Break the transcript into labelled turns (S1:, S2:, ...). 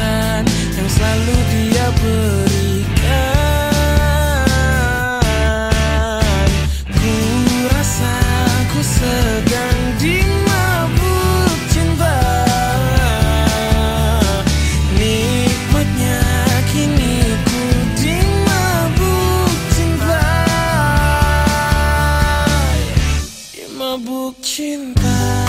S1: yang selalu dia berikan. Ku rasa ku sedang dimabuk cinta Nikmatnya kini ku dimabuk cinta Dimabuk cinta.